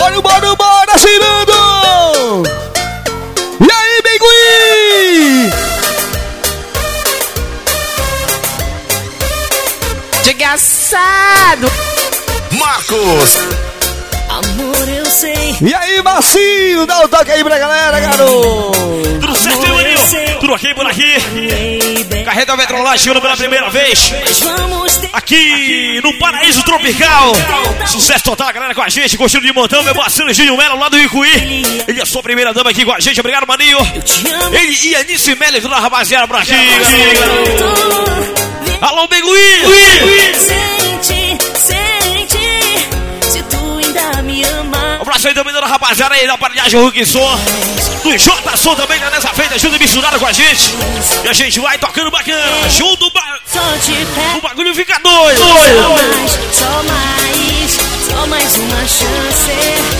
Bora, bora, bora, Cirando! E aí, Bigui? Desgraçado! Marcos. Amor, eu sei. E aí, Marcinho? Dá um toque aí pra galera, garoto! Tudo certo, hein, Maninho? Tudo ok por aqui? Carreta Metrolagem chegando pela primeira vez. Mas vamos. Aqui no Paraíso Tropical. Sucesso total, galera, com a gente. Gostando de montão, meu parceiro Gil Melo lá do Icuí. Ele é sua primeira dama aqui com a gente. Obrigado, Maninho. Ele e Anice Melo, toda a rapaziada por aqui. Alô, Bigui! Abraço aí também da rapaziada aí da Parilhagem Hulk Som. Do J Som também tá nessa feita, junto e misturado com a gente. E a gente vai tocando bacana. Junto, o, ba o bagulho fica doido. Só mais, só mais. Só mais uma chance.